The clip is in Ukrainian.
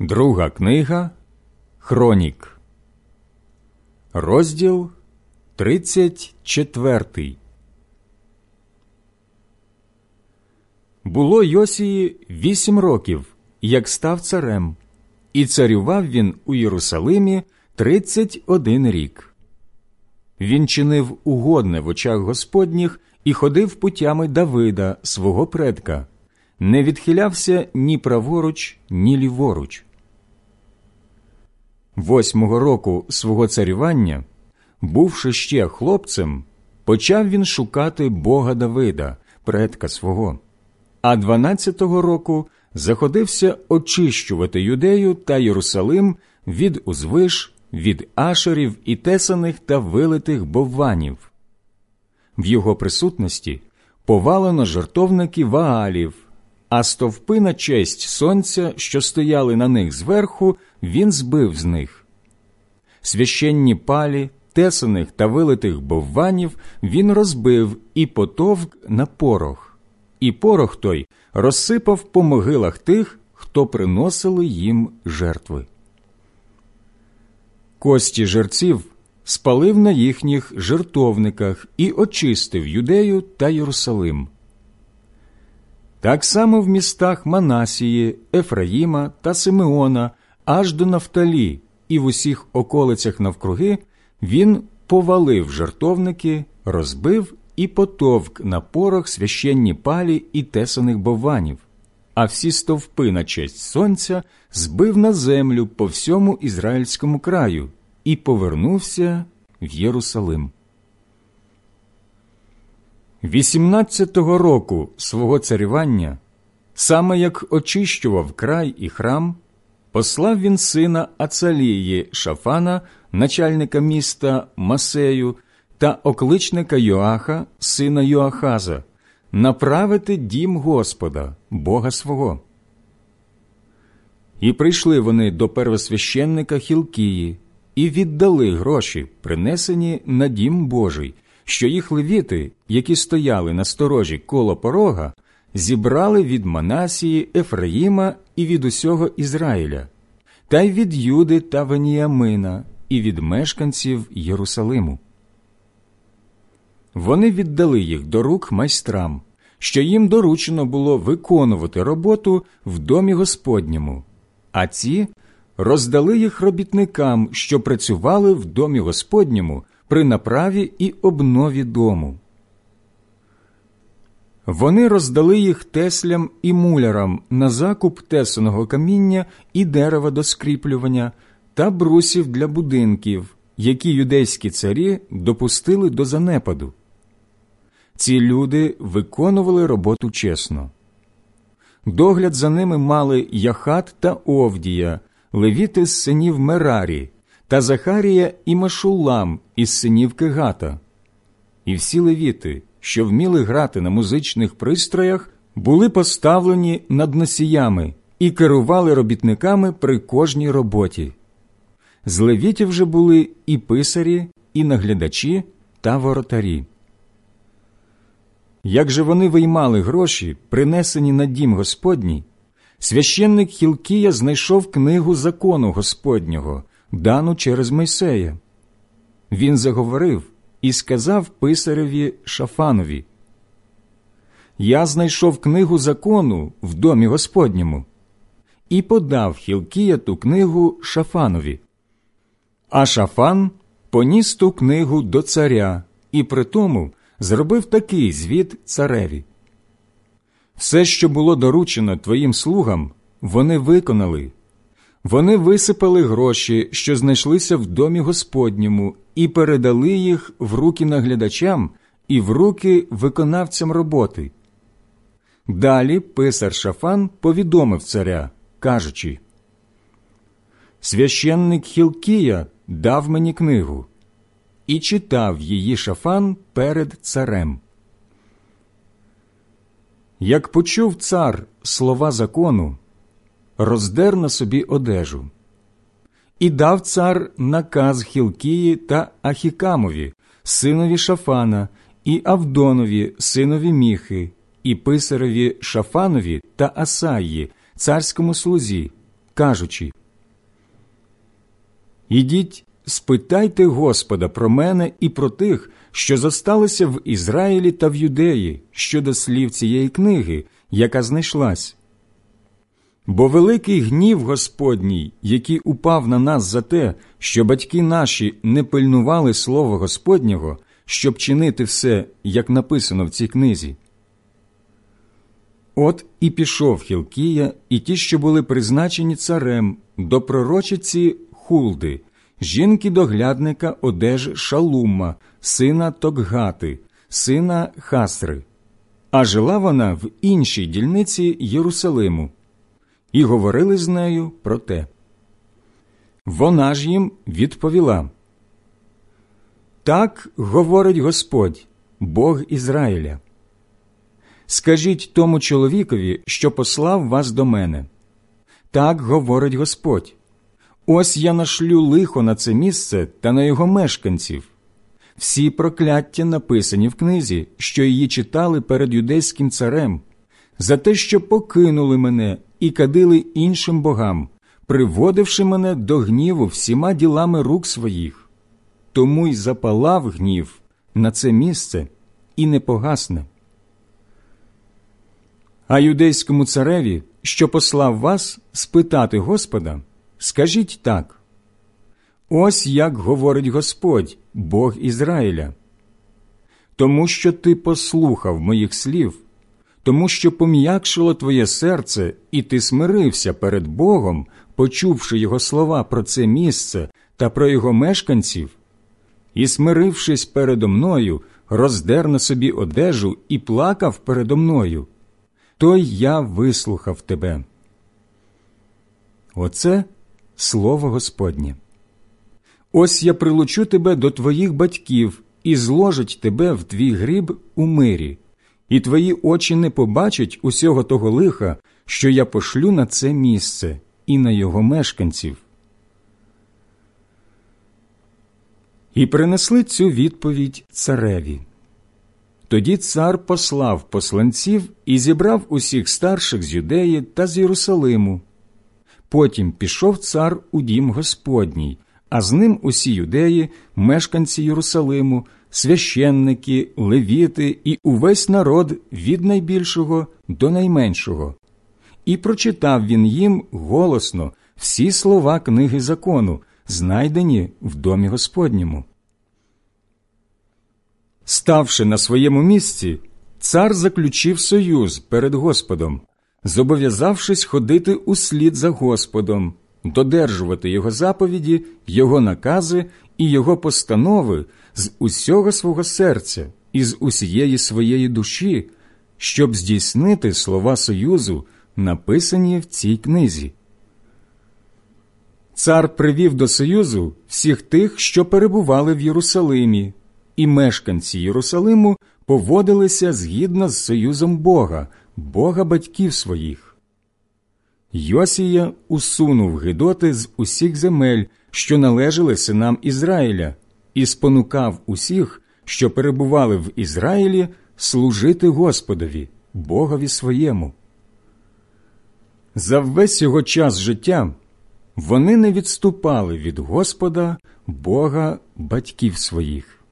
Друга книга Хронік, розділ 34 Було Йосії вісім років, як став царем, і царював він у Єрусалимі тридцять один рік. Він чинив угодне в очах Господніх і ходив путями Давида, свого предка, не відхилявся ні праворуч, ні ліворуч. Восьмого року свого царювання, бувши ще хлопцем, почав він шукати Бога Давида, предка свого, а дванадцятого року заходився очищувати юдею та Єрусалим від узвиш, від ашерів і тесаних та вилитих бовванів. В його присутності повалено жартовники ваалів, а стовпи на честь сонця, що стояли на них зверху, він збив з них. Священні палі, тесаних та вилитих бовванів він розбив і потовк на порох, і порох той розсипав по могилах тих, хто приносили їм жертви. Кості жерців спалив на їхніх жертовниках і очистив юдею та Єрусалим. Так само в містах Манасії, Ефраїма та Симеона аж до Нафталі і в усіх околицях навкруги він повалив жартовники, розбив і потовк на порох священні палі і тесаних бованів, а всі стовпи на честь сонця збив на землю по всьому ізраїльському краю і повернувся в Єрусалим. Вісімнадцятого року свого царювання, саме як очищував край і храм, послав він сина Ацалії Шафана, начальника міста Масею та окличника Йоаха, сина Йоахаза, направити дім Господа, Бога свого. І прийшли вони до первосвященника Хілкії і віддали гроші, принесені на дім Божий, що їх левіти, які стояли на сторожі коло порога, зібрали від Манасії, Ефраїма і від усього Ізраїля, та й від Юди та Веніямина, і від мешканців Єрусалиму. Вони віддали їх до рук майстрам, що їм доручено було виконувати роботу в домі Господньому, а ці роздали їх робітникам, що працювали в домі Господньому при направі і обнові дому. Вони роздали їх теслям і мулярам на закуп тесаного каміння і дерева до скріплювання та брусів для будинків, які юдейські царі допустили до занепаду. Ці люди виконували роботу чесно. Догляд за ними мали Яхат та Овдія, левіти з синів Мерарі, та Захарія і Машулам із синів Кегата. І всі левіти, що вміли грати на музичних пристроях, були поставлені над носіями і керували робітниками при кожній роботі. З левітів же були і писарі, і наглядачі та воротарі. Як же вони виймали гроші, принесені на дім Господній, священник Хілкія знайшов книгу закону Господнього, дану через Мойсея. Він заговорив і сказав писареві Шафанові: Я знайшов книгу закону в домі Господньому і подав Хілкія ту книгу Шафанові. А Шафан поніс ту книгу до царя і при тому зробив такий звіт цареві. Все, що було доручено твоїм слугам, вони виконали. Вони висипали гроші, що знайшлися в домі Господньому, і передали їх в руки наглядачам і в руки виконавцям роботи. Далі писар Шафан повідомив царя, кажучи Священник Хілкія дав мені книгу і читав її шафан перед царем. Як почув цар слова закону, роздер на собі одежу, і дав цар наказ Хілкії та Ахікамові, синові Шафана, і Авдонові, синові Міхи, і писареві Шафанові та Асаї, царському слузі, кажучи Ідіть, спитайте Господа про мене і про тих, що зосталися в Ізраїлі та в Юдеї щодо слів цієї книги, яка знайшлась. Бо великий гнів Господній, який упав на нас за те, що батьки наші не пильнували Слова Господнього, щоб чинити все, як написано в цій книзі. От і пішов Хілкія, і ті, що були призначені царем, до пророчиці Хулди, жінки доглядника одежі Шалума, сина Токгати, сина Хасри, а жила вона в іншій дільниці Єрусалиму, і говорили з нею про те. Вона ж їм відповіла Так говорить Господь, Бог Ізраїля. Скажіть тому чоловікові, що послав вас до мене. Так говорить Господь. Ось я нашлю лихо на це місце та на його мешканців. Всі прокляття написані в книзі, що її читали перед юдейським царем, за те, що покинули мене і кадили іншим богам, приводивши мене до гніву всіма ділами рук своїх. Тому й запалав гнів на це місце і не погасне. А юдейському цареві, що послав вас спитати Господа, скажіть так ось як говорить Господь, Бог Ізраїля. Тому що ти послухав моїх слів, тому що пом'якшило твоє серце, і ти смирився перед Богом, почувши його слова про це місце та про його мешканців, і, смирившись передо мною, роздер на собі одежу і плакав передо мною то я вислухав тебе. Оце слово Господнє. Ось я прилучу тебе до твоїх батьків і зложить тебе в твій гріб у мирі, і твої очі не побачать усього того лиха, що я пошлю на це місце і на його мешканців. І принесли цю відповідь цареві. Тоді цар послав посланців і зібрав усіх старших з юдеї та з Єрусалиму. Потім пішов цар у дім Господній, а з ним усі юдеї, мешканці Єрусалиму, священники, левіти і увесь народ від найбільшого до найменшого. І прочитав він їм голосно всі слова книги закону, знайдені в домі Господньому. Ставши на своєму місці, цар заключив союз перед Господом, зобов'язавшись ходити услід за Господом, додержувати його заповіді, його накази і його постанови з усього свого серця і з усієї своєї душі, щоб здійснити слова Союзу, написані в цій книзі. Цар привів до Союзу всіх тих, що перебували в Єрусалимі і мешканці Єрусалиму поводилися згідно з союзом Бога, Бога батьків своїх. Йосія усунув Гидоти з усіх земель, що належали синам Ізраїля, і спонукав усіх, що перебували в Ізраїлі, служити Господові, Богові своєму. За весь його час життя вони не відступали від Господа, Бога батьків своїх.